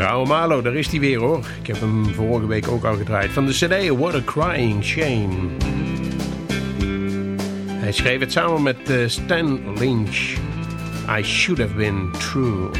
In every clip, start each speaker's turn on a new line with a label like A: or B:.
A: Rauw Malo, daar is hij weer hoor. Ik heb hem vorige week ook al gedraaid. Van de cd What a Crying Shame. Hij schreef het samen met uh, Stan Lynch. I should have been true.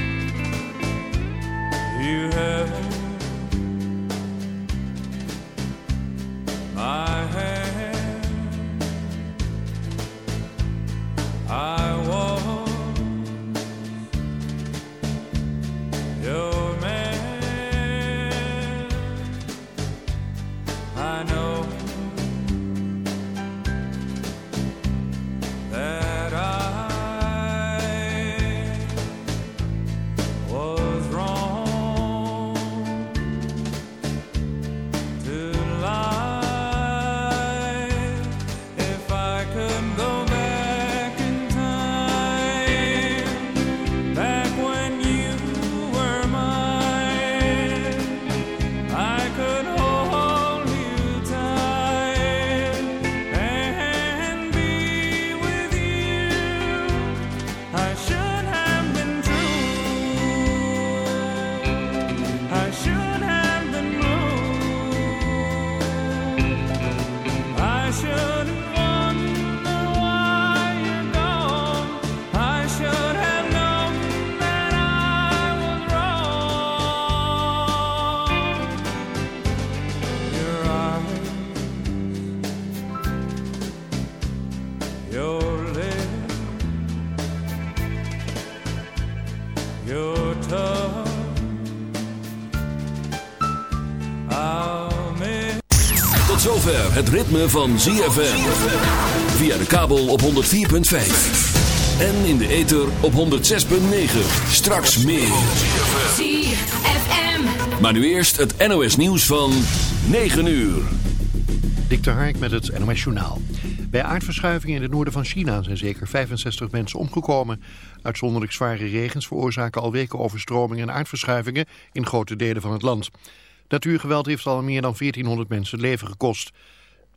B: Ritme van ZFM. Via de kabel op 104.5. En in de ether op 106.9. Straks meer. ZFM. Maar nu eerst het NOS nieuws van 9 uur.
C: Dik Hark met het NOS Journaal. Bij aardverschuivingen in het noorden van China zijn zeker 65 mensen omgekomen. Uitzonderlijk zware regens veroorzaken al weken overstromingen en aardverschuivingen in grote delen van het land. Natuurgeweld heeft al meer dan 1400 mensen het leven gekost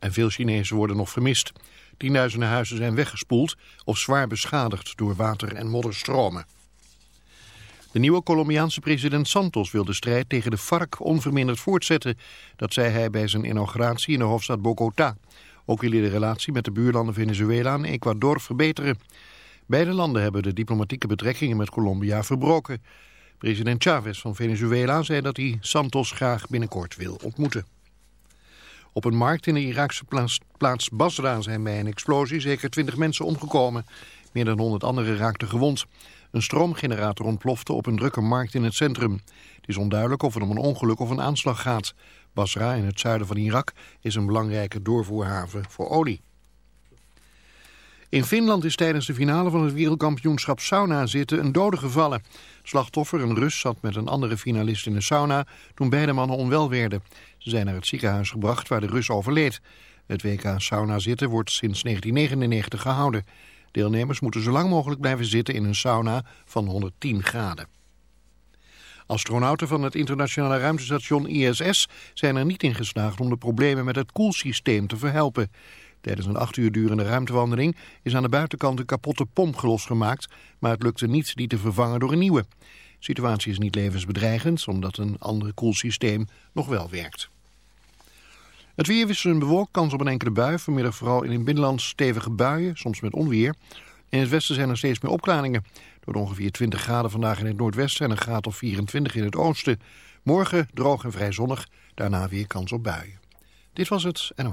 C: en veel Chinezen worden nog vermist. Tienduizenden huizen zijn weggespoeld of zwaar beschadigd door water- en modderstromen. De nieuwe Colombiaanse president Santos wil de strijd tegen de FARC onverminderd voortzetten. Dat zei hij bij zijn inauguratie in de hoofdstad Bogota. Ook wil hij de relatie met de buurlanden Venezuela en Ecuador verbeteren. Beide landen hebben de diplomatieke betrekkingen met Colombia verbroken. President Chavez van Venezuela zei dat hij Santos graag binnenkort wil ontmoeten. Op een markt in de Iraakse plaats, Basra zijn bij een explosie zeker 20 mensen omgekomen. Meer dan 100 anderen raakten gewond. Een stroomgenerator ontplofte op een drukke markt in het centrum. Het is onduidelijk of het om een ongeluk of een aanslag gaat. Basra in het zuiden van Irak is een belangrijke doorvoerhaven voor olie. In Finland is tijdens de finale van het wereldkampioenschap sauna zitten een dode gevallen. Slachtoffer, een Rus, zat met een andere finalist in de sauna toen beide mannen onwel werden. Ze zijn naar het ziekenhuis gebracht waar de Rus overleed. Het WK sauna zitten wordt sinds 1999 gehouden. Deelnemers moeten zo lang mogelijk blijven zitten in een sauna van 110 graden. Astronauten van het internationale ruimtestation ISS zijn er niet in geslaagd om de problemen met het koelsysteem te verhelpen. Tijdens een acht uur durende ruimtewandeling is aan de buitenkant een kapotte pomp losgemaakt, maar het lukte niet die te vervangen door een nieuwe. Situatie is niet levensbedreigend, omdat een ander koelsysteem nog wel werkt. Het weer wisselend bewolkt, kans op een enkele bui. Vanmiddag vooral in het binnenland stevige buien, soms met onweer. In het westen zijn er steeds meer opklaringen. Door ongeveer 20 graden vandaag in het noordwesten en een graad of 24 in het oosten. Morgen droog en vrij zonnig, daarna weer kans op buien. Dit was het en...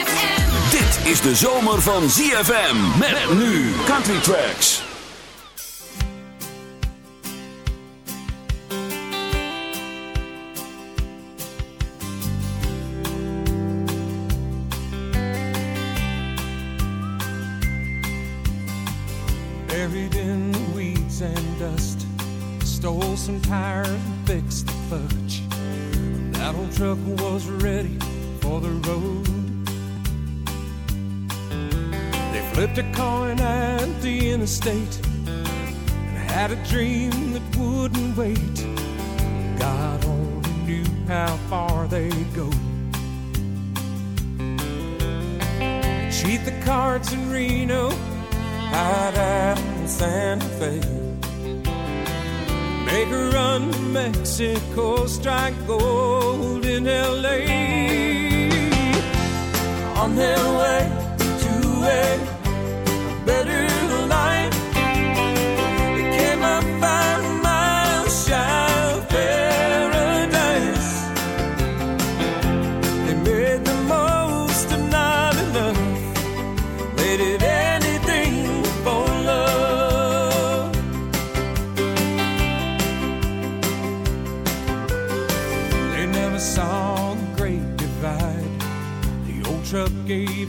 B: Is de zomer van ZFM. Met nu Country Tracks.
A: Buried in the weeds and dust. Stole some tires and fixed the fudge. That old truck was ready flipped a coin at the interstate and had a dream that wouldn't wait. God only knew how far they'd go. Cheat the cards in Reno, hide out in Santa Fe. Make a run to Mexico, strike gold in LA. On their way to a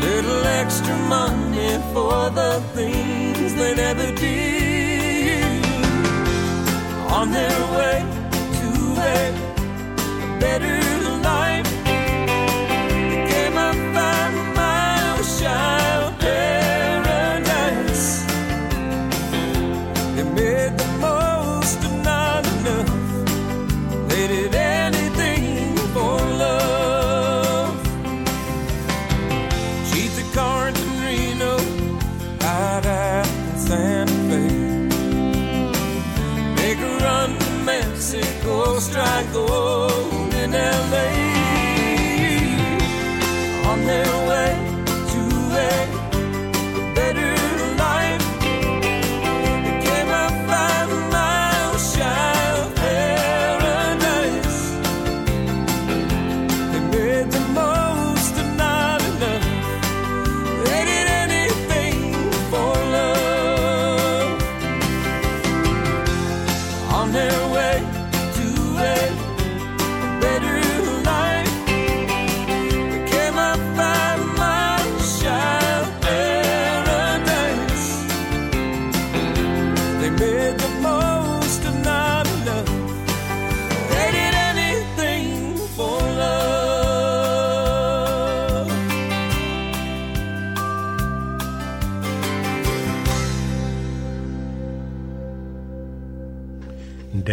A: Little extra money for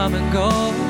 D: come and go,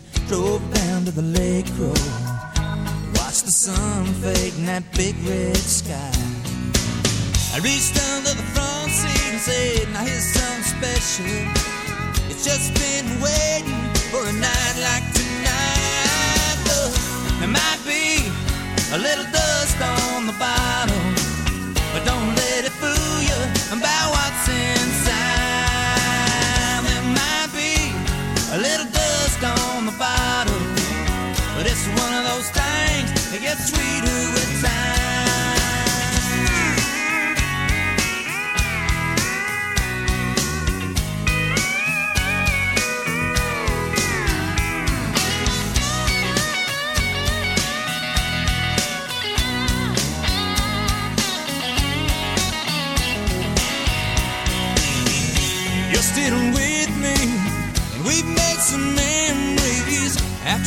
E: drove down to the lake road. Watched the sun fade in that big red sky. I reached under the front seat and said, Now here's something special. It's just been waiting for a night like tonight. Look, there might be a little dust on the bottom, but don't let it fool you about what's inside.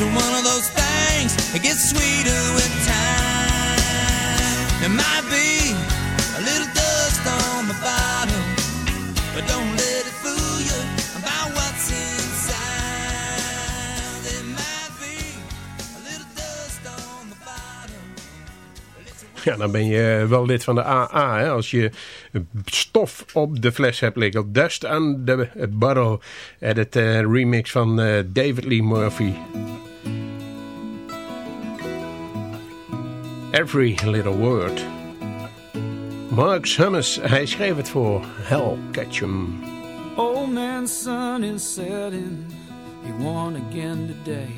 E: it's one of those things that gets sweeter with time. There might be a little dust on the bottom. But don't let it fool you about what's inside. There might be a little dust on the bottom.
F: Ja, dan ben je wel lid van de AA. Hè? Als je stof op de fles hebt liggen. Dust on the Bottle. Edit uh, remix van eh, David Lee Murphy. Every Little Word. Mark Summers, hij schreef het voor Hal Ketchum.
G: Old man's sun is setting. He won again today.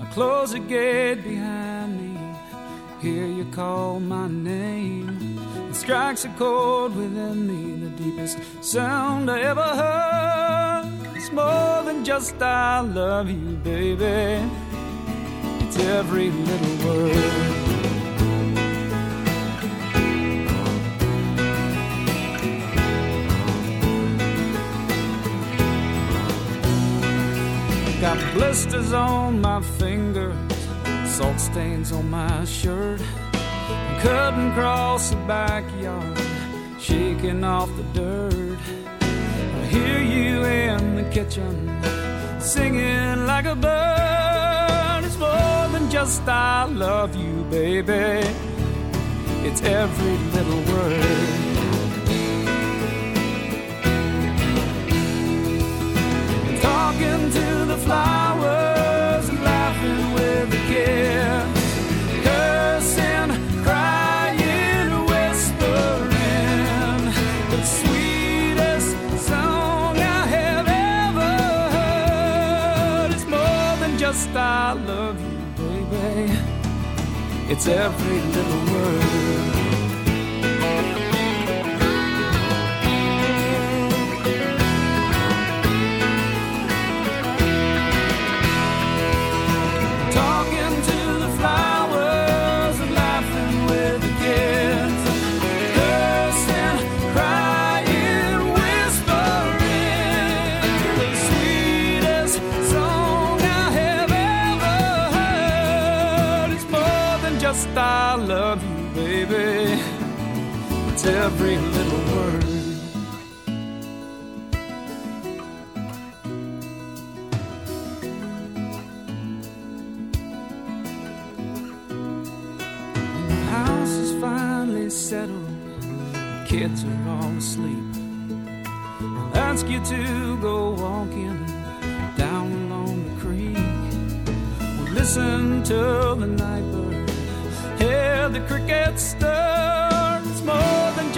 G: I close the gate behind me. Hear you call my name. It strikes a chord within me, the deepest sound I ever heard. It's more than just I love you, baby. Every little word. Got blisters on my fingers, salt stains on my shirt. Cutting across the backyard, shaking off the dirt. I hear you in the kitchen, singing like a bird it's more than just I love you, baby. It's every little word. Talking to the flowers. just I love you, baby. It's every little word. every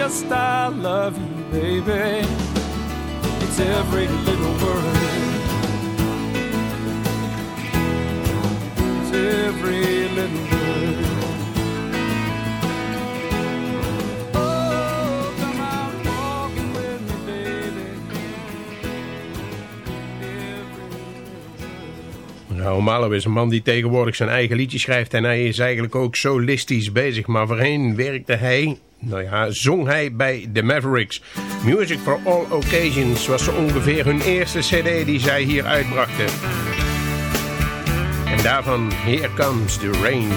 G: just I love you, baby. It's every little word. It's every little word. Oh,
A: nou, Malo is een man die tegenwoordig zijn eigen liedjes schrijft en hij is eigenlijk ook solistisch bezig. Maar voorheen werkte hij nou ja, zong hij bij The Mavericks. Music for All Occasions was zo ongeveer hun eerste cd die zij hier uitbrachten. En daarvan Here Comes the Rain.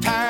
F: Time.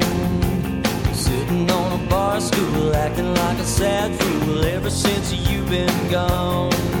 D: Sitting on a bar stool, acting like a sad fool ever since you've been gone.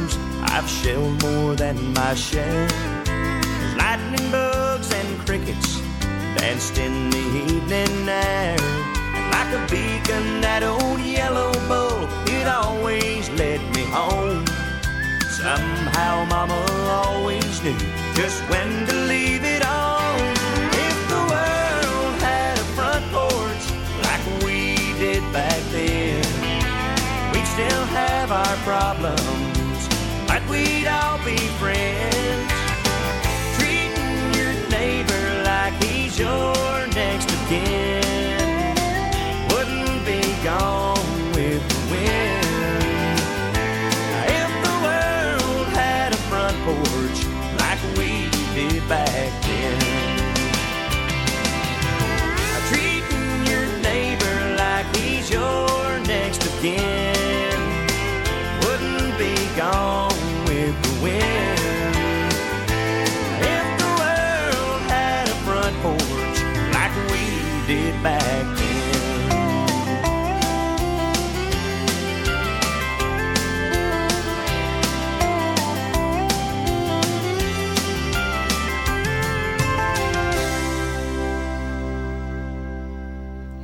H: I've shelled more than my share. Lightning bugs and crickets danced in the evening air. And like a beacon, that old yellow bull, it always led me home. Somehow Mama always knew just when to leave it on. We'd all be friends. Treating your neighbor like he's your next of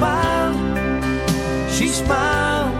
I: Smiled, she smiled,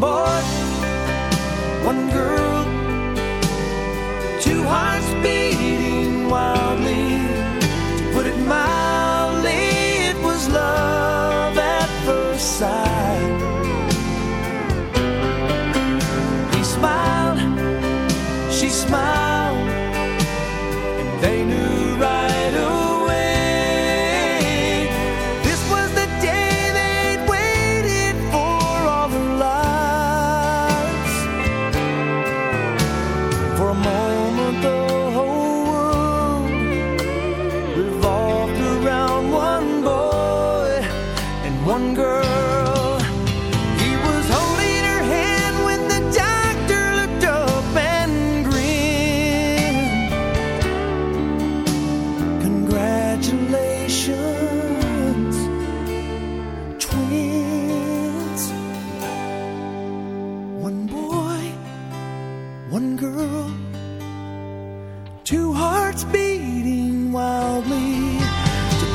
I: boy, one girl,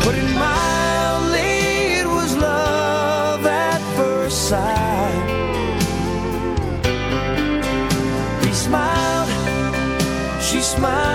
I: put it mildly, it was love at first sight. He smiled, she smiled,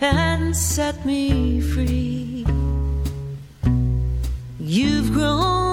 J: and set me free. You've grown.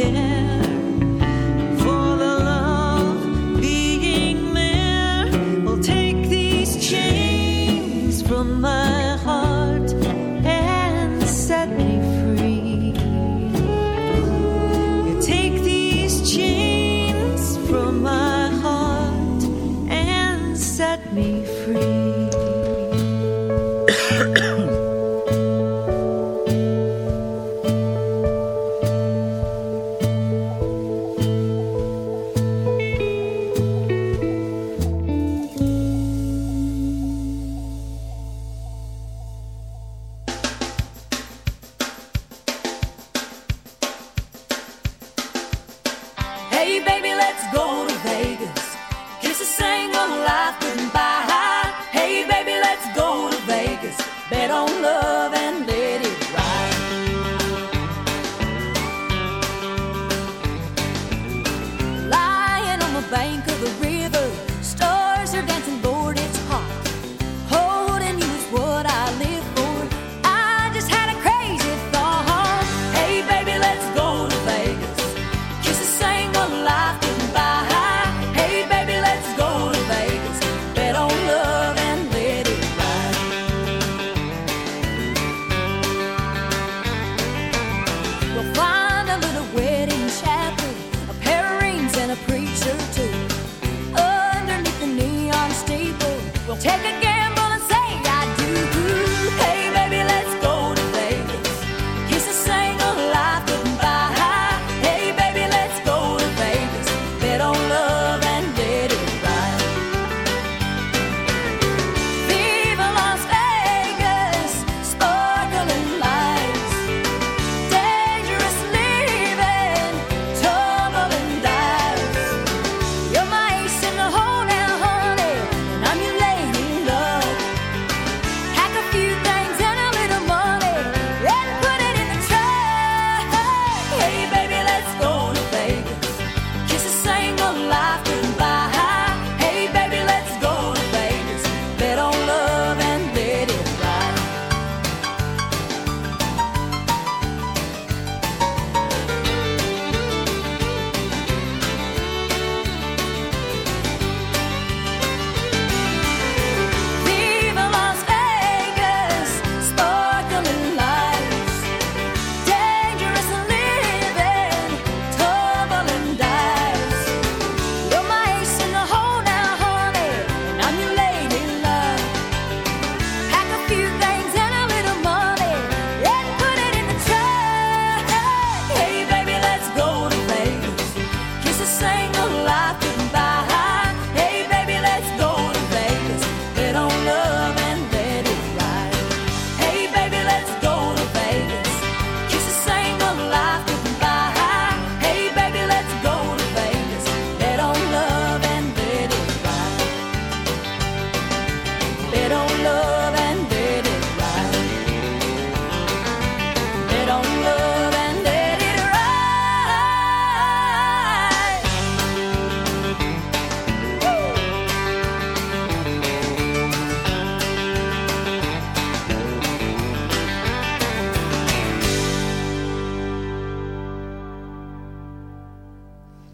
J: care.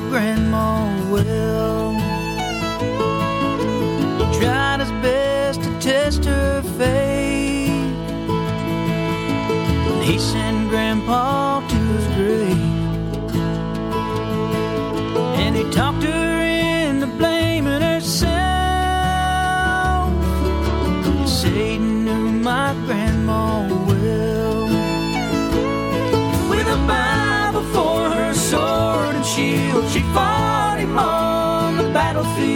I: my grandma well. He tried his best to test her faith. And he sent Grandpa to his grave. And he talked to fought him on the battlefield.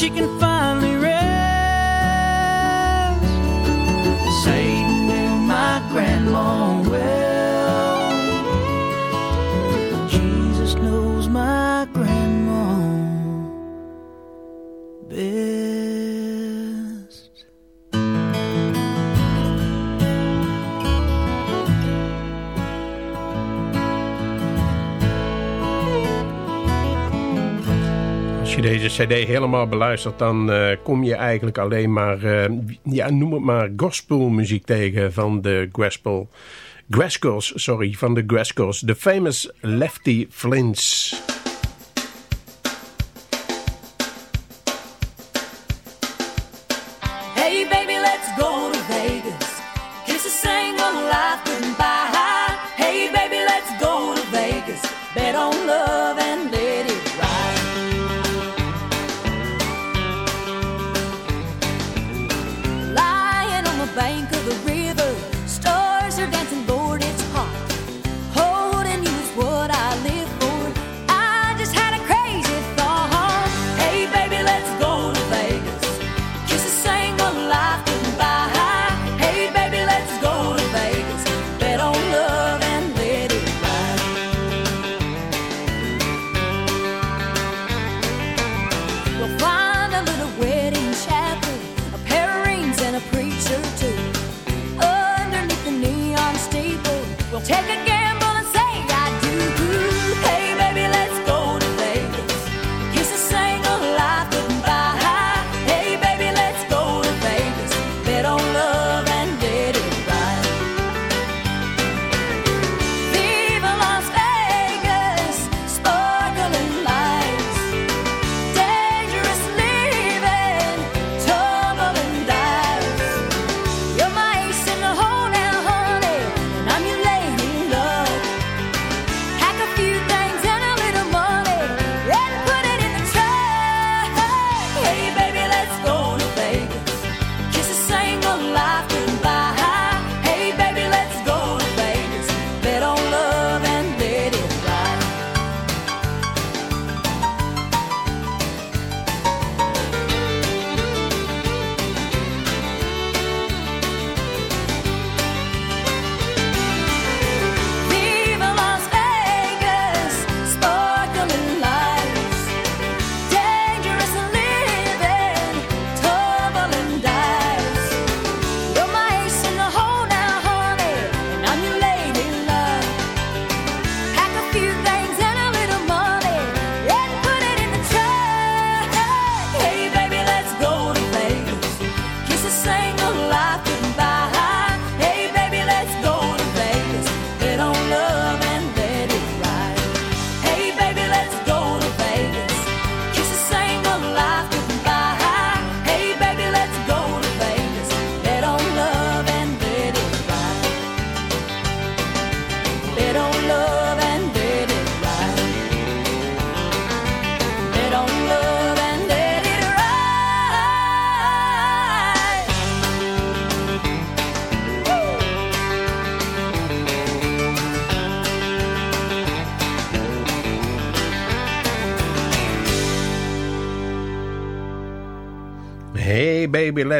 I: she can
J: find je deze cd helemaal beluistert, dan eh, kom je eigenlijk alleen maar, uh, ja, noem het maar gospelmuziek tegen van de gospel. Graskels, sorry, van de Graskels. de famous Lefty Flints.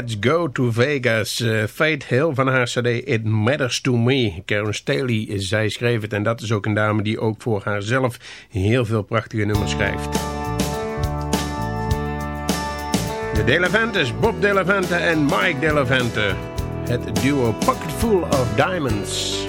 F: Let's Go to Vegas.
J: Eh, uh, Fate Hill van haar cd It Matters to Me. Karen Staley, zij schreef het en dat is ook een dame die ook voor haarzelf heel veel prachtige nummers schrijft.
F: De Delevantes, Bob Delevante en Mike Delevante, Het duo Pocket Full of Diamonds.